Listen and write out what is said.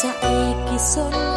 saiki sun